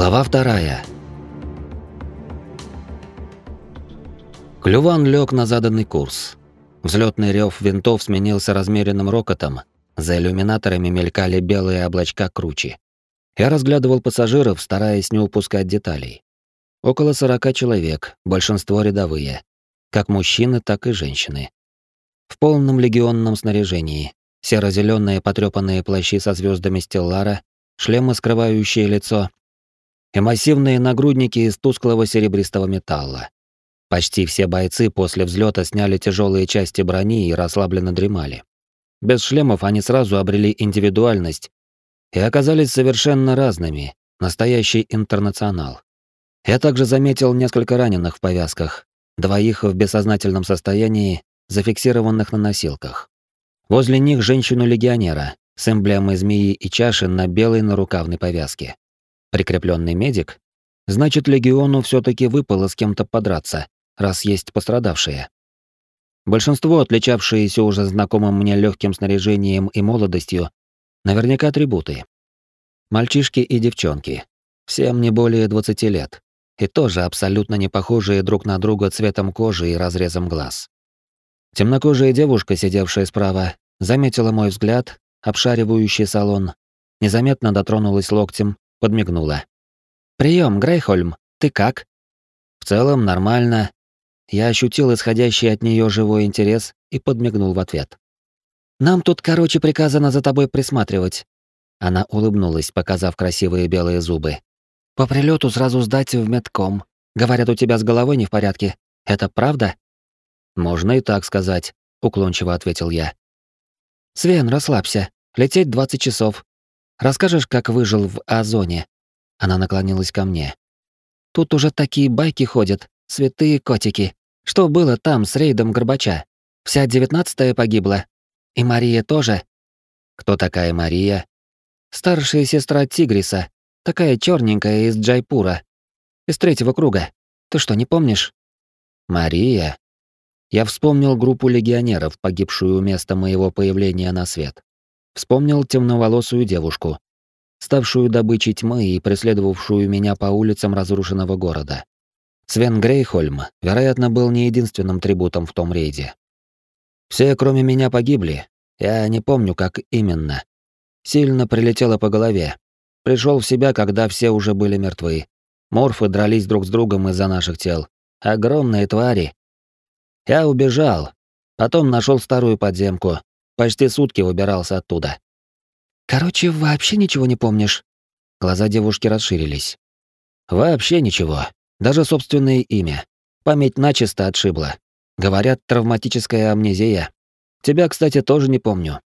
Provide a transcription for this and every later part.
Глава вторая. Клюван лег на заданный курс. Взлетный рев винтов сменился размеренным рокотом. За иллюминаторами мелькали белые облачка кручи. Я разглядывал пассажиров, стараясь не упускать деталей. Около сорока человек, большинство рядовые. Как мужчины, так и женщины. В полном легионном снаряжении. Серо-зеленые потрепанные плащи со звездами Стеллара, шлемы, скрывающие лицо, и массивные нагрудники из тусклого серебристого металла. Почти все бойцы после взлета сняли тяжелые части брони и расслабленно дремали. Без шлемов они сразу обрели индивидуальность и оказались совершенно разными, настоящий интернационал. Я также заметил несколько раненых в повязках, двоих в бессознательном состоянии, зафиксированных на носилках. Возле них женщину-легионера с эмблемой змеи и чаши на белой нарукавной повязке. Прикрепленный медик? Значит, легиону все таки выпало с кем-то подраться, раз есть пострадавшие. Большинство, отличавшиеся уже знакомым мне легким снаряжением и молодостью, наверняка атрибуты. Мальчишки и девчонки. Всем не более 20 лет. И тоже абсолютно не похожие друг на друга цветом кожи и разрезом глаз. Темнокожая девушка, сидевшая справа, заметила мой взгляд, обшаривающий салон, незаметно дотронулась локтем подмигнула. «Прием, Грейхольм, ты как?» «В целом нормально». Я ощутил исходящий от нее живой интерес и подмигнул в ответ. «Нам тут, короче, приказано за тобой присматривать». Она улыбнулась, показав красивые белые зубы. «По прилету сразу сдать в медком. Говорят, у тебя с головой не в порядке. Это правда?» «Можно и так сказать», — уклончиво ответил я. «Свен, расслабься. Лететь 20 часов. Расскажешь, как выжил в Озоне?» Она наклонилась ко мне. «Тут уже такие байки ходят, святые котики. Что было там с рейдом Горбача? Вся девятнадцатая погибла. И Мария тоже?» «Кто такая Мария?» «Старшая сестра Тигриса. Такая черненькая из Джайпура. Из третьего круга. Ты что, не помнишь?» «Мария?» Я вспомнил группу легионеров, погибшую у места моего появления на свет. Вспомнил темноволосую девушку, ставшую добычей тьмы и преследовавшую меня по улицам разрушенного города. Свен Грейхольм, вероятно, был не единственным трибутом в том рейде. Все, кроме меня, погибли. Я не помню, как именно. Сильно прилетело по голове. Пришел в себя, когда все уже были мертвы. Морфы дрались друг с другом из-за наших тел. Огромные твари. Я убежал. Потом нашел старую подземку, Почти сутки выбирался оттуда. Короче, вообще ничего не помнишь? Глаза девушки расширились. Вообще ничего. Даже собственное имя. Память начисто отшибла. Говорят, травматическая амнезия. Тебя, кстати, тоже не помню.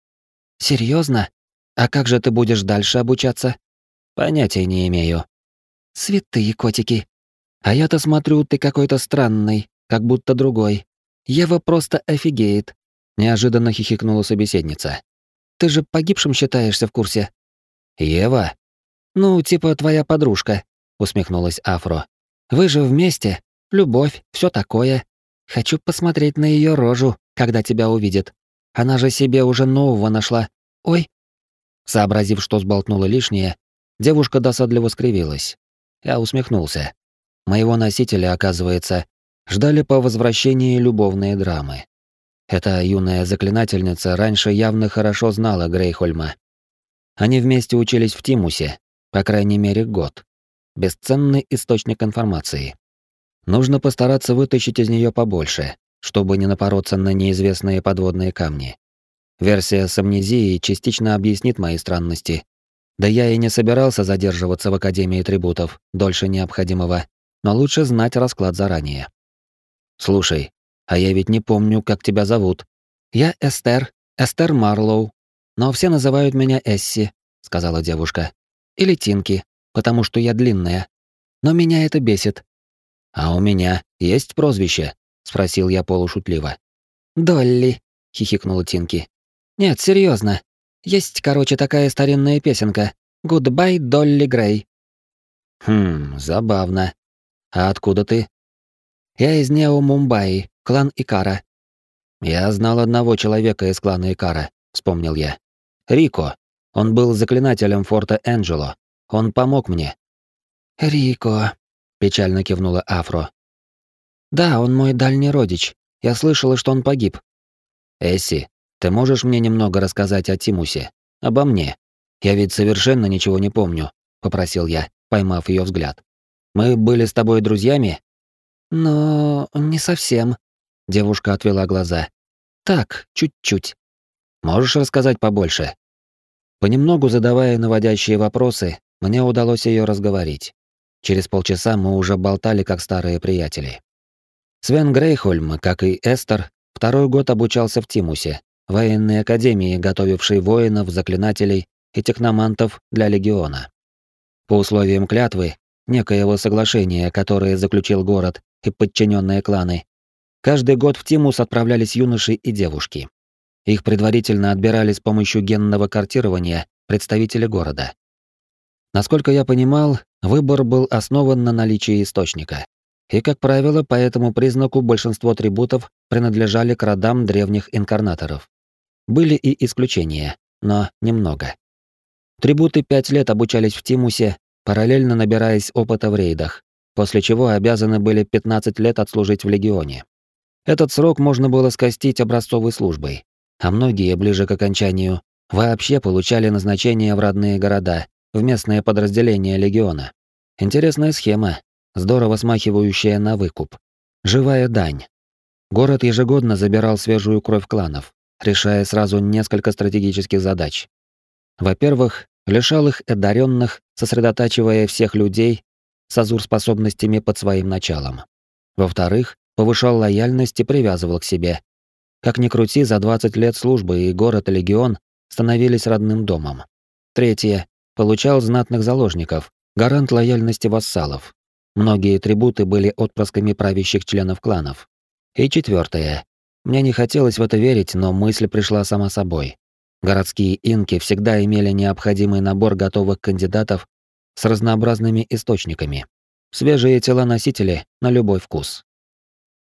Серьезно? А как же ты будешь дальше обучаться? Понятия не имею. Святые котики. А я-то смотрю, ты какой-то странный, как будто другой. Ева просто офигеет. Неожиданно хихикнула собеседница. «Ты же погибшим считаешься в курсе?» «Ева?» «Ну, типа твоя подружка», — усмехнулась Афро. «Вы же вместе. Любовь, все такое. Хочу посмотреть на ее рожу, когда тебя увидит. Она же себе уже нового нашла. Ой!» Сообразив, что сболтнула лишнее, девушка досадливо скривилась. Я усмехнулся. Моего носителя, оказывается, ждали по возвращении любовные драмы. Эта юная заклинательница раньше явно хорошо знала Грейхольма. Они вместе учились в Тимусе, по крайней мере, год. Бесценный источник информации. Нужно постараться вытащить из нее побольше, чтобы не напороться на неизвестные подводные камни. Версия с амнезией частично объяснит мои странности. Да я и не собирался задерживаться в Академии трибутов дольше необходимого, но лучше знать расклад заранее. Слушай, а я ведь не помню, как тебя зовут. Я Эстер, Эстер Марлоу. Но все называют меня Эсси, сказала девушка. Или Тинки, потому что я длинная. Но меня это бесит. А у меня есть прозвище, спросил я полушутливо. Долли, хихикнула Тинки. Нет, серьезно. Есть, короче, такая старинная песенка. Goodbye, Долли Грей. Хм, забавно. А откуда ты? Я из Нео-Мумбаи, клан Икара. Я знал одного человека из клана Икара, вспомнил я. Рико. Он был заклинателем форта Энджело. Он помог мне. «Рико», — печально кивнула Афро. «Да, он мой дальний родич. Я слышала, что он погиб». «Эсси, ты можешь мне немного рассказать о Тимусе? Обо мне? Я ведь совершенно ничего не помню», — попросил я, поймав ее взгляд. «Мы были с тобой друзьями?» «Но не совсем», — девушка отвела глаза. «Так, чуть-чуть». «Можешь рассказать побольше?» Понемногу задавая наводящие вопросы, мне удалось ее разговорить. Через полчаса мы уже болтали как старые приятели. Свен Грейхольм, как и Эстер, второй год обучался в Тимусе, военной академии, готовившей воинов, заклинателей и техномантов для легиона. По условиям клятвы, некоего соглашения, которое заключил город и подчиненные кланы, каждый год в Тимус отправлялись юноши и девушки. Их предварительно отбирали с помощью генного картирования представители города. Насколько я понимал, выбор был основан на наличии источника. И, как правило, по этому признаку большинство атрибутов принадлежали к родам древних инкарнаторов. Были и исключения, но немного. Трибуты пять лет обучались в Тимусе, параллельно набираясь опыта в рейдах, после чего обязаны были 15 лет отслужить в Легионе. Этот срок можно было скостить образцовой службой, а многие, ближе к окончанию, вообще получали назначение в родные города, в местное подразделение легиона. Интересная схема, здорово смахивающая на выкуп. Живая дань. Город ежегодно забирал свежую кровь кланов, решая сразу несколько стратегических задач. Во-первых, лишал их одаренных, сосредотачивая всех людей с азур-способностями под своим началом. Во-вторых, повышал лояльность и привязывал к себе, как ни крути, за 20 лет службы и город легион становились родным домом. Третье. Получал знатных заложников, гарант лояльности вассалов. Многие трибуты были отпрысками правящих членов кланов. И четвертое. Мне не хотелось в это верить, но мысль пришла сама собой. Городские инки всегда имели необходимый набор готовых кандидатов с разнообразными источниками. Свежие тела-носители на любой вкус.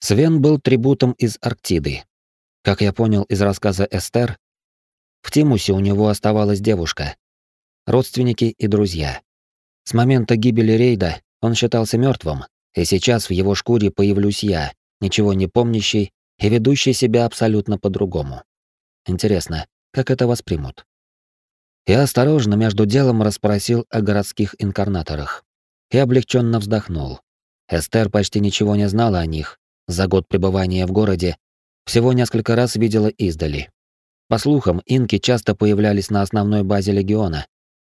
Свен был трибутом из Арктиды, как я понял из рассказа Эстер, в Тимусе у него оставалась девушка, родственники и друзья. С момента гибели рейда он считался мертвым, и сейчас в его шкуре появлюсь я, ничего не помнящий и ведущий себя абсолютно по-другому. Интересно, как это воспримут? Я осторожно между делом расспросил о городских инкарнаторах и облегченно вздохнул. Эстер почти ничего не знала о них. За год пребывания в городе всего несколько раз видела издали. По слухам, инки часто появлялись на основной базе легиона.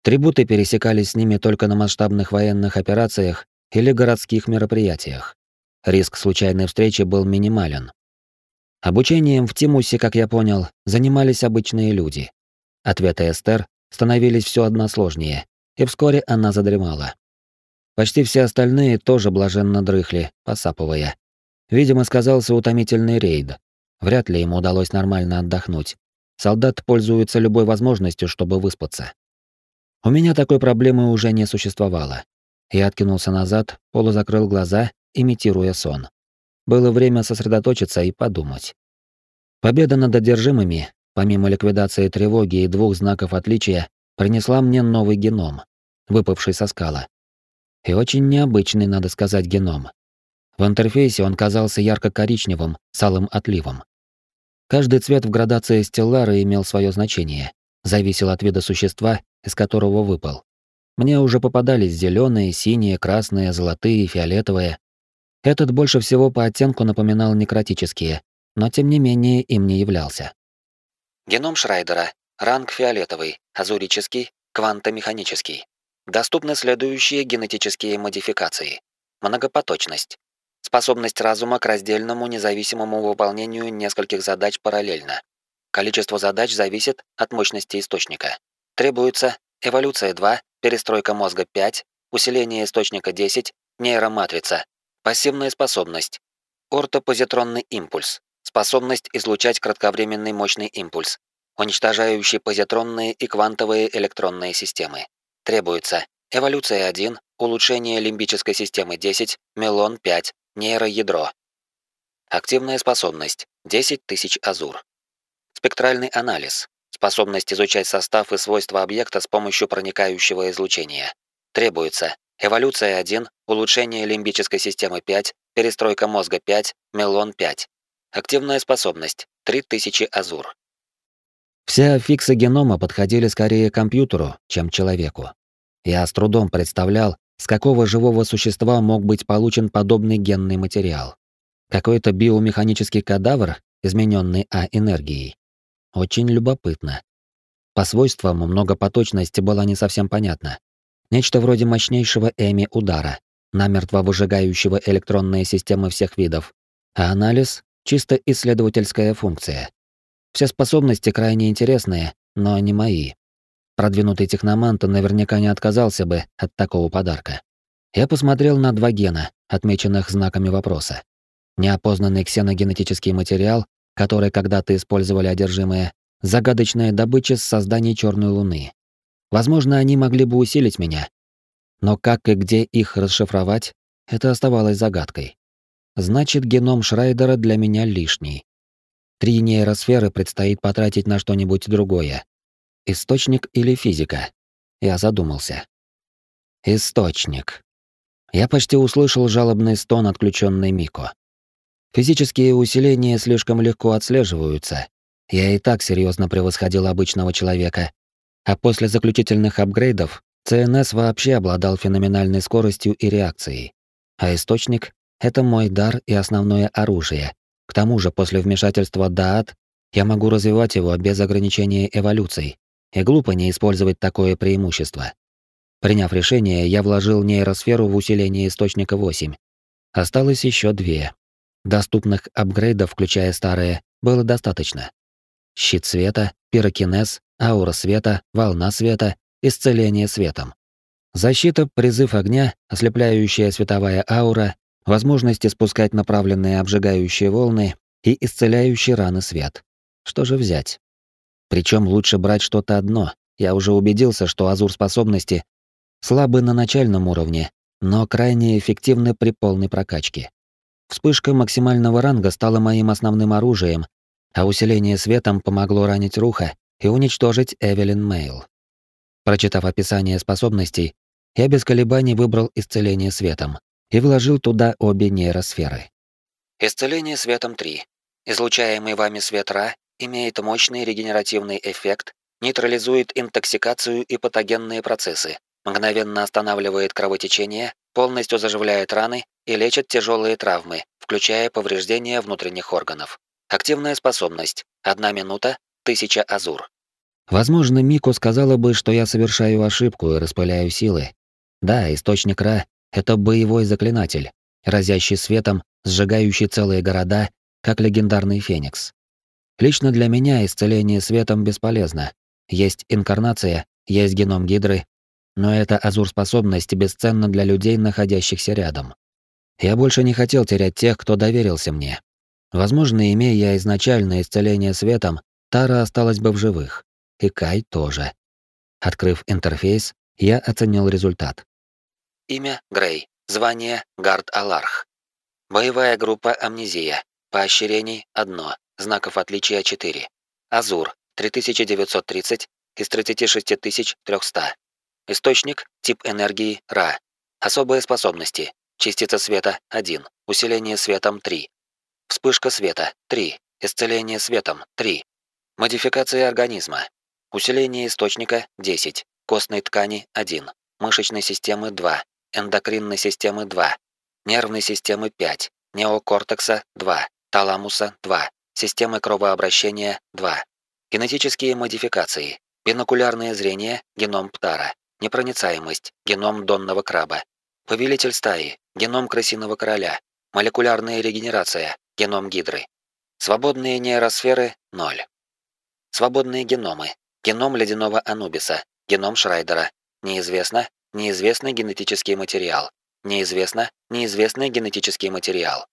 Трибуты пересекались с ними только на масштабных военных операциях или городских мероприятиях. Риск случайной встречи был минимален. Обучением в Тимусе, как я понял, занимались обычные люди. Ответы Эстер становились все односложнее, и вскоре она задремала. Почти все остальные тоже блаженно дрыхли, посапывая. Видимо, сказался утомительный рейд, Вряд ли ему удалось нормально отдохнуть. Солдат пользуется любой возможностью, чтобы выспаться. У меня такой проблемы уже не существовало. Я откинулся назад, полузакрыл глаза, имитируя сон. Было время сосредоточиться и подумать. Победа над одержимыми, помимо ликвидации тревоги и двух знаков отличия, принесла мне новый геном, выпавший со скала. И очень необычный, надо сказать, геном. В интерфейсе он казался ярко-коричневым, с алым отливом. Каждый цвет в градации стеллара имел свое значение, зависел от вида существа, из которого выпал. Мне уже попадались зеленые, синие, красные, золотые, фиолетовые. Этот больше всего по оттенку напоминал некротические, но тем не менее им не являлся. Геном Шрайдера. Ранг фиолетовый, азурический, квантомеханический. Доступны следующие генетические модификации. Многопоточность. Способность разума к раздельному независимому выполнению нескольких задач параллельно. Количество задач зависит от мощности источника. Требуется эволюция 2, перестройка мозга 5, усиление источника 10, нейроматрица. Пассивная способность. Ортопозитронный импульс. Способность излучать кратковременный мощный импульс, уничтожающий позитронные и квантовые электронные системы. Требуется эволюция 1, улучшение лимбической системы 10, мелон 5, Нейроядро. Активная способность 10 тысяч азур. Спектральный анализ. Способность изучать состав и свойства объекта с помощью проникающего излучения. Требуется Эволюция 1, улучшение лимбической системы 5, перестройка мозга 5, мелон 5. Активная способность 3000 азур. Все аффиксы генома подходили скорее компьютеру, чем человеку. Я с трудом представлял, с какого живого существа мог быть получен подобный генный материал. Какой-то биомеханический кадавр, измененный А-энергией. Очень любопытно. По свойствам многопоточность была не совсем понятна. Нечто вроде мощнейшего эми-удара, намертво выжигающего электронные системы всех видов. А анализ — чисто исследовательская функция. Все способности крайне интересные, но не мои. Продвинутый техномант наверняка не отказался бы от такого подарка. Я посмотрел на два гена, отмеченных знаками вопроса. Неопознанный ксеногенетический материал, который когда-то использовали одержимые, загадочная добыча с создания черной луны. Возможно, они могли бы усилить меня. Но как и где их расшифровать, это оставалось загадкой. Значит, геном Шрайдера для меня лишний. Три нейросферы предстоит потратить на что-нибудь другое. Источник или физика? Я задумался. Источник. Я почти услышал жалобный стон отключенной Мико. Физические усиления слишком легко отслеживаются. Я и так серьезно превосходил обычного человека. А после заключительных апгрейдов ЦНС вообще обладал феноменальной скоростью и реакцией. А источник — это мой дар и основное оружие. К тому же после вмешательства Даат я могу развивать его без ограничения эволюций. И глупо не использовать такое преимущество. Приняв решение, я вложил нейросферу в усиление источника 8. Осталось еще две. Доступных апгрейдов, включая старые, было достаточно. Щит света, пирокинез, аура света, волна света, исцеление светом. Защита, призыв огня, ослепляющая световая аура, возможность испускать направленные обжигающие волны и исцеляющий раны свет. Что же взять? Причем лучше брать что-то одно. Я уже убедился, что азур способности слабы на начальном уровне, но крайне эффективны при полной прокачке. Вспышка максимального ранга стала моим основным оружием, а усиление светом помогло ранить Руха и уничтожить Эвелин Мейл. Прочитав описание способностей, я без колебаний выбрал исцеление светом и вложил туда обе нейросферы. Исцеление светом 3. Излучаемый вами свет Ра имеет мощный регенеративный эффект, нейтрализует интоксикацию и патогенные процессы, мгновенно останавливает кровотечение, полностью заживляет раны и лечит тяжелые травмы, включая повреждения внутренних органов. Активная способность. Одна минута, тысяча азур. Возможно, Мико сказала бы, что я совершаю ошибку и распыляю силы. Да, источник Ра — это боевой заклинатель, разящий светом, сжигающий целые города, как легендарный Феникс. Лично для меня исцеление светом бесполезно. Есть инкарнация, есть геном Гидры, но эта азур-способность бесценна для людей, находящихся рядом. Я больше не хотел терять тех, кто доверился мне. Возможно, имея я изначально исцеление светом, Тара осталась бы в живых. И Кай тоже. Открыв интерфейс, я оценил результат. Имя — Грей. Звание — Гард Аларх. Боевая группа «Амнезия». Поощрений — одно. Знаков отличия — 4. Азур — 3930 из 36300. Источник — тип энергии Ра. Особые способности. Частица света — 1. Усиление светом — 3. Вспышка света — 3. Исцеление светом — 3. Модификация организма. Усиление источника — 10. Костной ткани — 1. Мышечной системы — 2. Эндокринной системы — 2. Нервной системы — 5. Неокортекса — 2. Таламуса — 2. Системы кровообращения — 2. Генетические модификации. Бинокулярное зрение, геном Птара. Непроницаемость, геном донного краба. Повелитель стаи, геном крысиного короля. Молекулярная регенерация, геном гидры. Свободные нейросферы – 0. Свободные геномы. Геном ледяного анубиса, геном Шрайдера. Неизвестно, неизвестный генетический материал. Неизвестно, неизвестный генетический материал.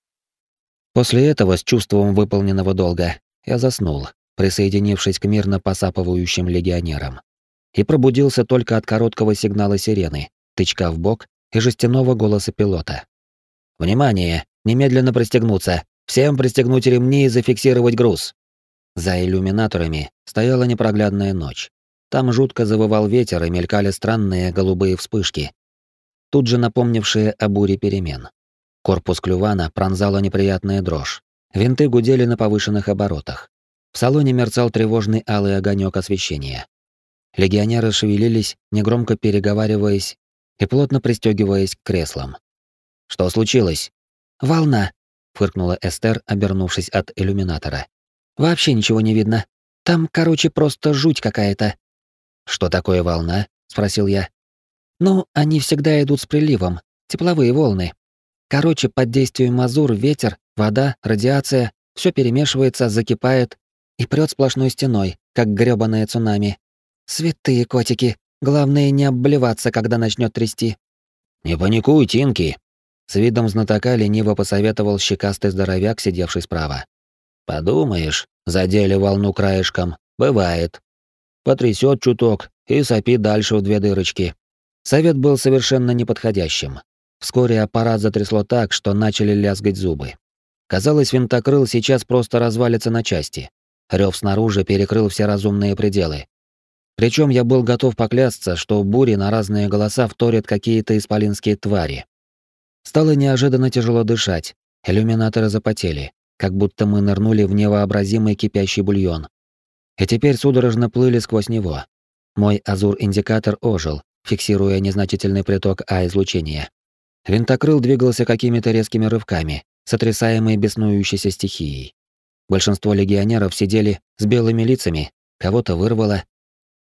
После этого, с чувством выполненного долга, я заснул, присоединившись к мирно посапывающим легионерам. И пробудился только от короткого сигнала сирены, тычка в бок и жестяного голоса пилота. «Внимание! Немедленно пристегнуться! Всем пристегнуть ремни и зафиксировать груз!» За иллюминаторами стояла непроглядная ночь. Там жутко завывал ветер и мелькали странные голубые вспышки. тут же напомнившие о буре перемен. Корпус клювана пронзала неприятная дрожь. Винты гудели на повышенных оборотах. В салоне мерцал тревожный алый огонек освещения. Легионеры шевелились, негромко переговариваясь и плотно пристегиваясь к креслам. «Что случилось?» «Волна», — фыркнула Эстер, обернувшись от иллюминатора. «Вообще ничего не видно. Там, короче, просто жуть какая-то». «Что такое волна?» — спросил я. «Ну, они всегда идут с приливом. Тепловые волны. Короче, под действием мазур, ветер, вода, радиация, все перемешивается, закипает и прет сплошной стеной, как грёбаное цунами. Святые котики, главное не обливаться, когда начнет трясти. Не паникуй, Тинки. С видом знатока лениво посоветовал щекастый здоровяк, сидевший справа. Подумаешь, задели волну краешком, бывает. Потрясет чуток и сопи дальше в две дырочки. Совет был совершенно неподходящим. Вскоре аппарат затрясло так, что начали лязгать зубы. Казалось, винтокрыл сейчас просто развалится на части. Рёв снаружи перекрыл все разумные пределы. Причем я был готов поклясться, что бури на разные голоса вторят какие-то исполинские твари. Стало неожиданно тяжело дышать. Иллюминаторы запотели, как будто мы нырнули в невообразимый кипящий бульон. И теперь судорожно плыли сквозь него. Мой азур-индикатор ожил, фиксируя незначительный приток А-излучения. Винтокрыл двигался какими-то резкими рывками, сотрясаемый беснующейся стихией. Большинство легионеров сидели с белыми лицами, кого-то вырвало.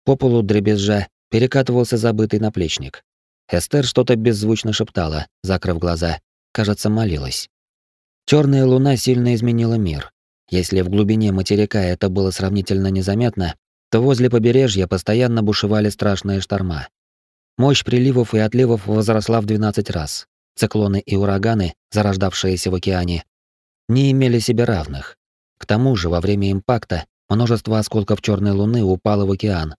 По полу дребезжа перекатывался забытый наплечник. Эстер что-то беззвучно шептала, закрыв глаза. Кажется, молилась. Черная луна сильно изменила мир. Если в глубине материка это было сравнительно незаметно, то возле побережья постоянно бушевали страшные шторма. Мощь приливов и отливов возросла в 12 раз. Циклоны и ураганы, зарождавшиеся в океане, не имели себе равных. К тому же, во время импакта множество осколков черной луны упало в океан,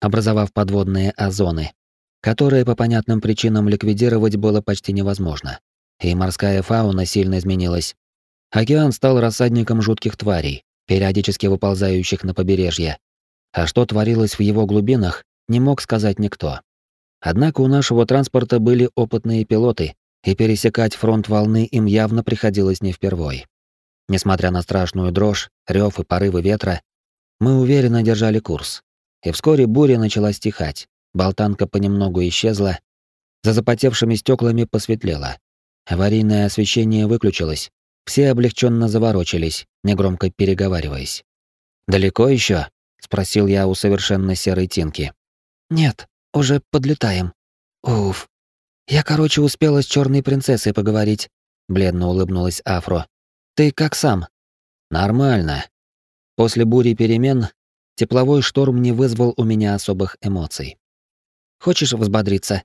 образовав подводные озоны, которые по понятным причинам ликвидировать было почти невозможно. И морская фауна сильно изменилась. Океан стал рассадником жутких тварей, периодически выползающих на побережье. А что творилось в его глубинах, не мог сказать никто. Однако у нашего транспорта были опытные пилоты, и пересекать фронт волны им явно приходилось не впервой. Несмотря на страшную дрожь, рев и порывы ветра, мы уверенно держали курс. И вскоре буря начала стихать, болтанка понемногу исчезла, за запотевшими стеклами посветлело. Аварийное освещение выключилось, все облегченно заворочились, негромко переговариваясь. «Далеко еще? спросил я у совершенно серой Тинки. «Нет, уже подлетаем. Уф. Я, короче, успела с черной принцессой поговорить. Бледно улыбнулась Афро. Ты как сам? Нормально. После бури перемен тепловой шторм не вызвал у меня особых эмоций. Хочешь взбодриться?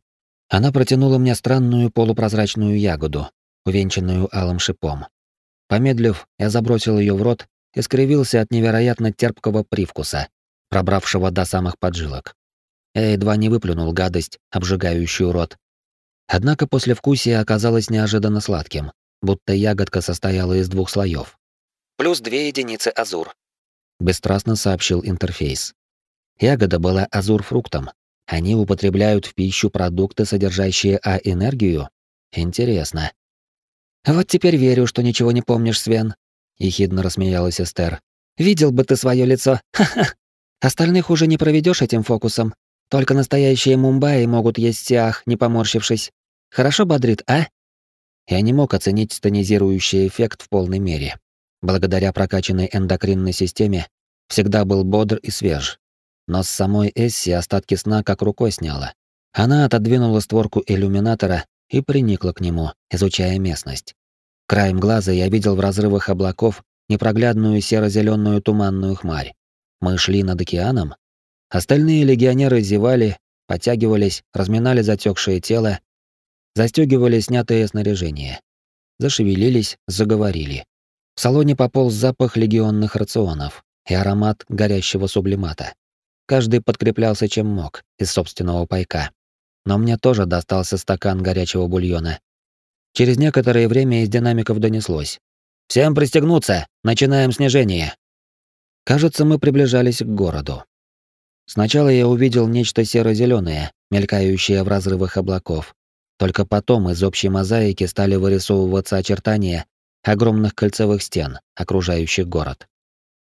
Она протянула мне странную полупрозрачную ягоду, увенчанную алым шипом. Помедлив, я забросил ее в рот и скривился от невероятно терпкого привкуса, пробравшего до самых поджилок. Я едва не выплюнул гадость, обжигающую рот. Однако послевкусие оказалось неожиданно сладким, будто ягодка состояла из двух слоев. «Плюс две единицы азур», — бесстрастно сообщил интерфейс. Ягода была азур-фруктом. Они употребляют в пищу продукты, содержащие А-энергию? Интересно. «Вот теперь верю, что ничего не помнишь, Свен», — ехидно рассмеялась Эстер. «Видел бы ты свое лицо, ха-ха! Остальных уже не проведешь этим фокусом. Только настоящие мумбаи могут есть сиах, не поморщившись. Хорошо бодрит, а? Я не мог оценить тонизирующий эффект в полной мере. Благодаря прокачанной эндокринной системе всегда был бодр и свеж. Но с самой Эсси остатки сна как рукой сняла. Она отодвинула створку иллюминатора и приникла к нему, изучая местность. Краем глаза я видел в разрывах облаков непроглядную серо зеленую туманную хмарь. Мы шли над океаном? Остальные легионеры зевали, подтягивались, разминали затекшее тело, застегивали снятое снаряжение. Зашевелились, заговорили. В салоне пополз запах легионных рационов и аромат горящего сублимата. Каждый подкреплялся чем мог из собственного пайка. Но мне тоже достался стакан горячего бульона. Через некоторое время из динамиков донеслось. «Всем пристегнуться! Начинаем снижение!» Кажется, мы приближались к городу. Сначала я увидел нечто серо зеленое мелькающее в разрывах облаков. Только потом из общей мозаики стали вырисовываться очертания огромных кольцевых стен, окружающих город.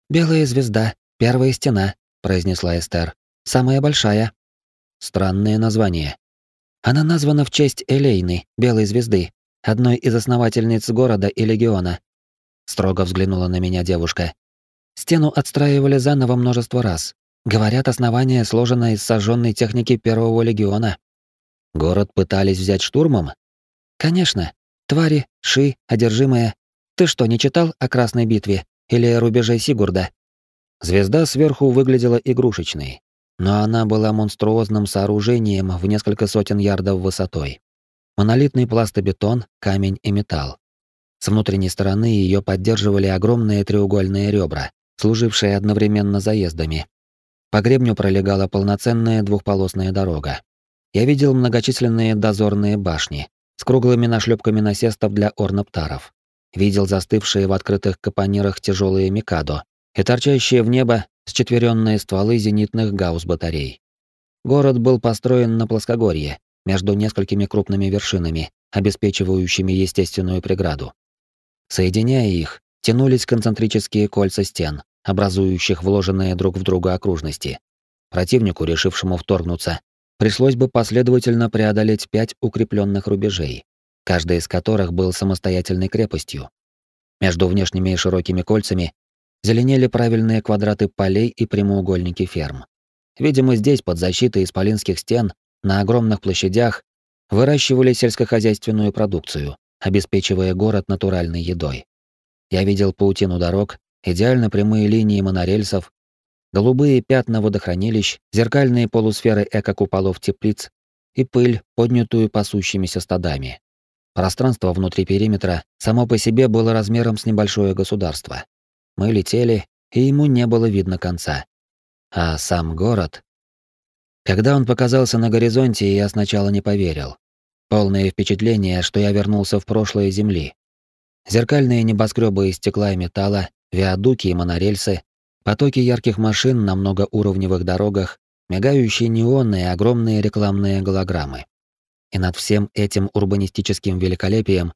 «Белая звезда, первая стена», — произнесла Эстер. «Самая большая». Странное название. Она названа в честь Элейны, Белой звезды, одной из основательниц города и легиона. Строго взглянула на меня девушка. Стену отстраивали заново множество раз. Говорят, основание сложено из сожженной техники Первого легиона. Город пытались взять штурмом? Конечно. Твари, ши, одержимые. Ты что, не читал о Красной битве или рубеже Сигурда? Звезда сверху выглядела игрушечной, но она была монструозным сооружением в несколько сотен ярдов высотой. Монолитный пластобетон, камень и металл. С внутренней стороны ее поддерживали огромные треугольные ребра, служившие одновременно заездами. По гребню пролегала полноценная двухполосная дорога. Я видел многочисленные дозорные башни с круглыми нашлепками насестов для орноптаров. Видел застывшие в открытых капонирах тяжелые микадо и торчащие в небо счетверенные стволы зенитных гаусс-батарей. Город был построен на плоскогорье, между несколькими крупными вершинами, обеспечивающими естественную преграду. Соединяя их, тянулись концентрические кольца стен, образующих вложенные друг в друга окружности. Противнику, решившему вторгнуться, пришлось бы последовательно преодолеть пять укрепленных рубежей, каждый из которых был самостоятельной крепостью. Между внешними и широкими кольцами зеленели правильные квадраты полей и прямоугольники ферм. Видимо, здесь, под защитой исполинских стен, на огромных площадях, выращивали сельскохозяйственную продукцию, обеспечивая город натуральной едой. Я видел паутину дорог, идеально прямые линии монорельсов, голубые пятна водохранилищ, зеркальные полусферы эко-куполов теплиц и пыль, поднятую пасущимися стадами. Пространство внутри периметра само по себе было размером с небольшое государство. Мы летели, и ему не было видно конца. А сам город... Когда он показался на горизонте, я сначала не поверил. Полное впечатление, что я вернулся в прошлое Земли. Зеркальные небоскребы из стекла и металла, виадуки и монорельсы, потоки ярких машин на многоуровневых дорогах, мигающие неоны и огромные рекламные голограммы. И над всем этим урбанистическим великолепием,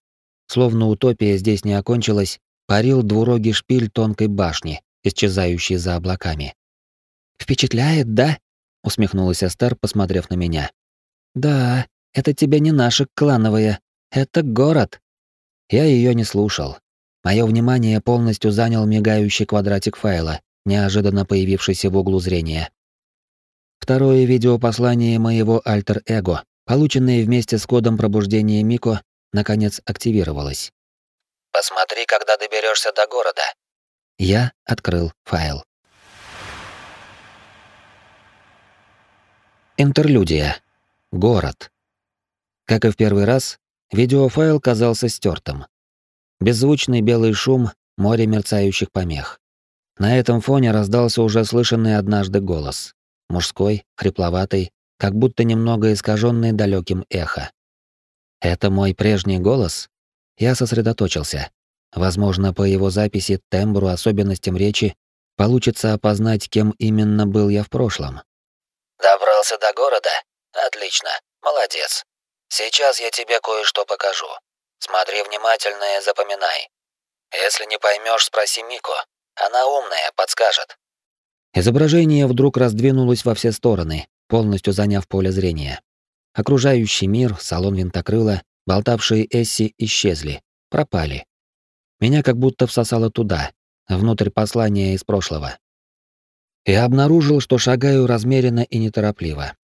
словно утопия здесь не окончилась, парил двурогий шпиль тонкой башни, исчезающий за облаками. «Впечатляет, да?» — усмехнулась Эстер, посмотрев на меня. «Да, это тебе не наши клановые, это город». Я ее не слушал. Мое внимание полностью занял мигающий квадратик файла, неожиданно появившийся в углу зрения. Второе видеопослание моего альтер-эго, полученное вместе с кодом пробуждения Мико, наконец активировалось. «Посмотри, когда доберешься до города». Я открыл файл. Интерлюдия. Город. Как и в первый раз, видеофайл казался стертым. Беззвучный белый шум, море мерцающих помех. На этом фоне раздался уже слышанный однажды голос. Мужской, хрипловатый, как будто немного искаженный далеким эхо. Это мой прежний голос? Я сосредоточился. Возможно, по его записи, тембру, особенностям речи получится опознать, кем именно был я в прошлом. Добрался до города? Отлично. Молодец. Сейчас я тебе кое-что покажу. Смотри внимательно и запоминай. Если не поймешь, спроси Мико. Она умная, подскажет. Изображение вдруг раздвинулось во все стороны, полностью заняв поле зрения. Окружающий мир, салон винтокрыла, болтавшие Эсси исчезли, пропали. Меня как будто всосало туда, внутрь послания из прошлого. Я обнаружил, что шагаю размеренно и неторопливо.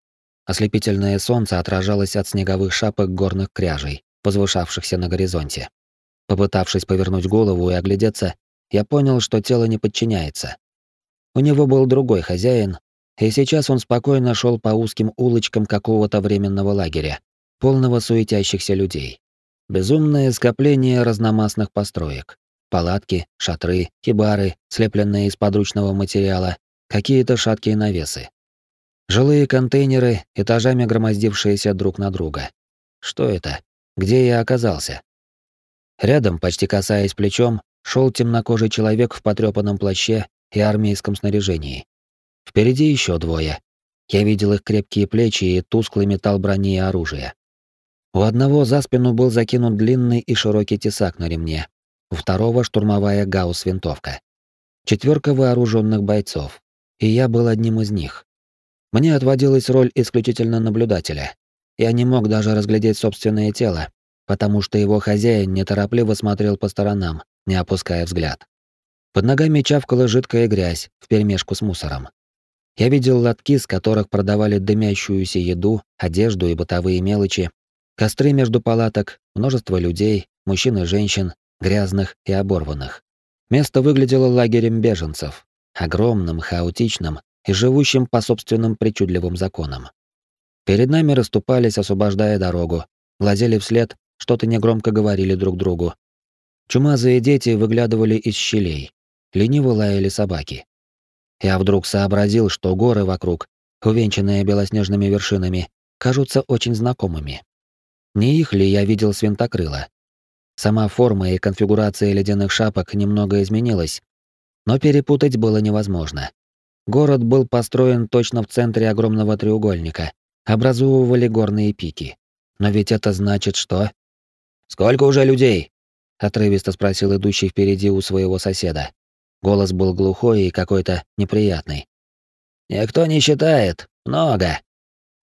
Ослепительное солнце отражалось от снеговых шапок горных кряжей возвышавшихся на горизонте. Попытавшись повернуть голову и оглядеться, я понял, что тело не подчиняется. У него был другой хозяин, и сейчас он спокойно шел по узким улочкам какого-то временного лагеря, полного суетящихся людей. Безумное скопление разномастных построек. Палатки, шатры, хибары, слепленные из подручного материала, какие-то шаткие навесы. Жилые контейнеры, этажами громоздившиеся друг на друга. Что это? Где я оказался? Рядом, почти касаясь плечом, шел темнокожий человек в потрепанном плаще и армейском снаряжении. Впереди еще двое. Я видел их крепкие плечи и тусклый металл брони и оружия. У одного за спину был закинут длинный и широкий тесак на ремне, у второго штурмовая гаусс-винтовка. Четверка вооруженных бойцов, и я был одним из них. Мне отводилась роль исключительно наблюдателя. Я не мог даже разглядеть собственное тело, потому что его хозяин неторопливо смотрел по сторонам, не опуская взгляд. Под ногами чавкала жидкая грязь вперемешку с мусором. Я видел лотки, с которых продавали дымящуюся еду, одежду и бытовые мелочи, костры между палаток, множество людей, мужчин и женщин, грязных и оборванных. Место выглядело лагерем беженцев, огромным, хаотичным и живущим по собственным причудливым законам. Перед нами расступались, освобождая дорогу, глазели вслед, что-то негромко говорили друг другу. Чумазые дети выглядывали из щелей, лениво лаяли собаки. Я вдруг сообразил, что горы вокруг, увенчанные белоснежными вершинами, кажутся очень знакомыми. Не их ли я видел с винтокрыла? Сама форма и конфигурация ледяных шапок немного изменилась, но перепутать было невозможно. Город был построен точно в центре огромного треугольника, образовывали горные пики. Но ведь это значит что? «Сколько уже людей?» — отрывисто спросил идущий впереди у своего соседа. Голос был глухой и какой-то неприятный. «Никто не считает. Много.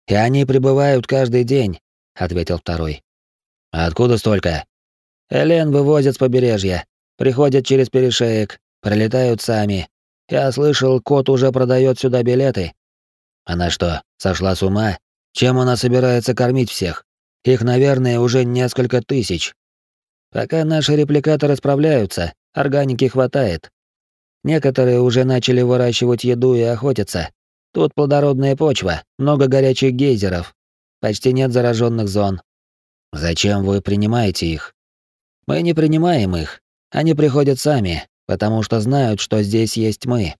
И они прибывают каждый день», — ответил второй. «А откуда столько?» Элен вывозят с побережья, приходят через перешеек, прилетают сами. Я слышал, кот уже продает сюда билеты. Она что, сошла с ума? Чем она собирается кормить всех? Их, наверное, уже несколько тысяч. Пока наши репликаторы справляются, органики хватает. Некоторые уже начали выращивать еду и охотиться. Тут плодородная почва, много горячих гейзеров. Почти нет зараженных зон. Зачем вы принимаете их? Мы не принимаем их. Они приходят сами, потому что знают, что здесь есть мы.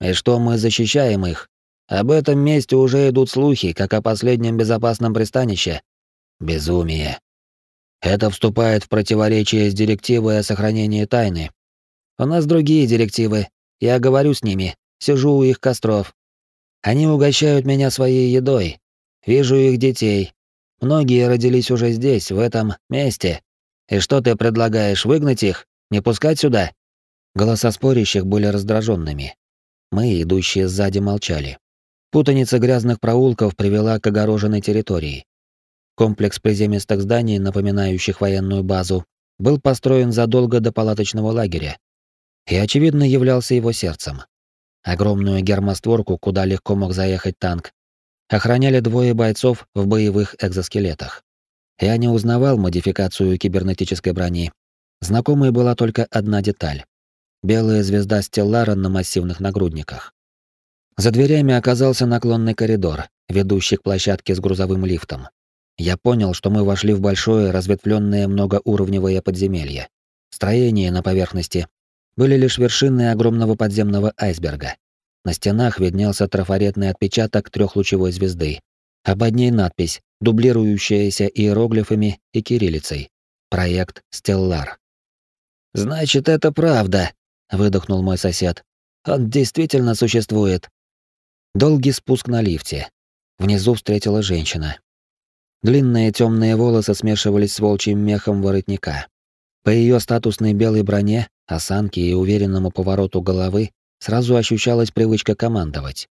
И что мы защищаем их. Об этом месте уже идут слухи, как о последнем безопасном пристанище. Безумие. Это вступает в противоречие с директивой о сохранении тайны. У нас другие директивы. Я говорю с ними, сижу у их костров. Они угощают меня своей едой. Вижу их детей. Многие родились уже здесь, в этом месте. И что ты предлагаешь, выгнать их? Не пускать сюда?» Голоса спорящих были раздраженными. Мы, идущие сзади, молчали. Путаница грязных проулков привела к огороженной территории. Комплекс приземистых зданий, напоминающих военную базу, был построен задолго до палаточного лагеря и, очевидно, являлся его сердцем. Огромную гермостворку, куда легко мог заехать танк, охраняли двое бойцов в боевых экзоскелетах. Я не узнавал модификацию кибернетической брони. Знакомой была только одна деталь. Белая звезда Стеллара на массивных нагрудниках. За дверями оказался наклонный коридор, ведущий к площадке с грузовым лифтом. Я понял, что мы вошли в большое разветвленное многоуровневое подземелье. Строения на поверхности были лишь вершины огромного подземного айсберга. На стенах виднелся трафаретный отпечаток трехлучевой звезды, под ней надпись дублирующаяся иероглифами и кириллицей. Проект «Стеллар». «Значит, это правда», — выдохнул мой сосед. «Он действительно существует». Долгий спуск на лифте. Внизу встретила женщина. Длинные темные волосы смешивались с волчьим мехом воротника. По ее статусной белой броне, осанке и уверенному повороту головы сразу ощущалась привычка командовать.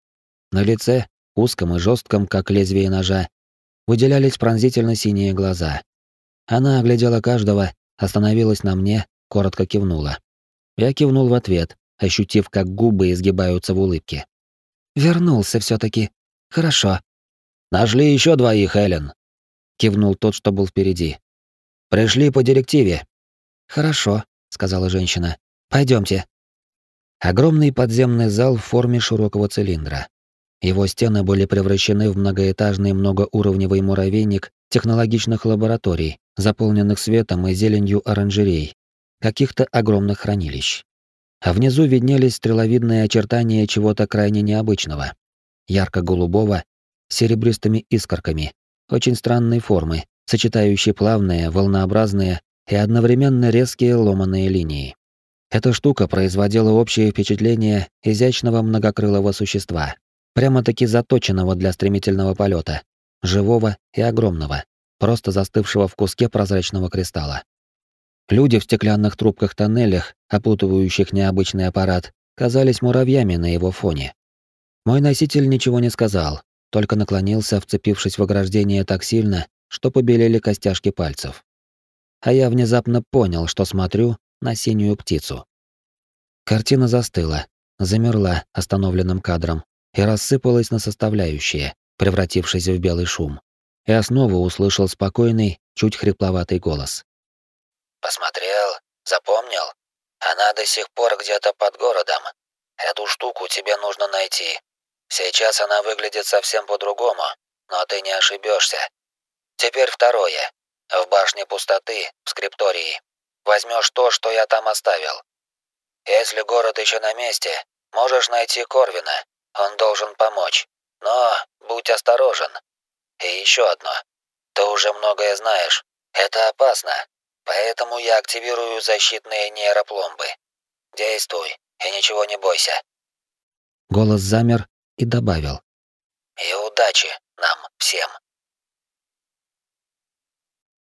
На лице, узком и жестком, как лезвие ножа, выделялись пронзительно синие глаза. Она оглядела каждого, остановилась на мне, коротко кивнула. Я кивнул в ответ, ощутив, как губы изгибаются в улыбке. Вернулся все таки Хорошо. Нашли еще двоих, Эллен. Кивнул тот, что был впереди. Пришли по директиве. Хорошо, сказала женщина. Пойдемте. Огромный подземный зал в форме широкого цилиндра. Его стены были превращены в многоэтажный многоуровневый муравейник технологичных лабораторий, заполненных светом и зеленью оранжерей, каких-то огромных хранилищ. А внизу виднелись стреловидные очертания чего-то крайне необычного. Ярко-голубого, серебристыми искорками, очень странной формы, сочетающие плавные, волнообразные и одновременно резкие ломаные линии. Эта штука производила общее впечатление изящного многокрылого существа, прямо-таки заточенного для стремительного полета, живого и огромного, просто застывшего в куске прозрачного кристалла. Люди в стеклянных трубках-тоннелях, опутывающих необычный аппарат, казались муравьями на его фоне. Мой носитель ничего не сказал, только наклонился, вцепившись в ограждение так сильно, что побелели костяшки пальцев. А я внезапно понял, что смотрю на синюю птицу. Картина застыла, замерла остановленным кадром и рассыпалась на составляющие, превратившись в белый шум. Я снова услышал спокойный, чуть хрипловатый голос. «Посмотрел? Запомнил? Она до сих пор где-то под городом. Эту штуку тебе нужно найти. Сейчас она выглядит совсем по-другому, но ты не ошибешься. Теперь второе. В башне пустоты, в скриптории. Возьмешь то, что я там оставил. Если город еще на месте, можешь найти Корвина. Он должен помочь. Но будь осторожен. И еще одно. Ты уже многое знаешь. Это опасно. Поэтому я активирую защитные нейропломбы. Действуй и ничего не бойся. Голос замер и добавил. И удачи нам всем.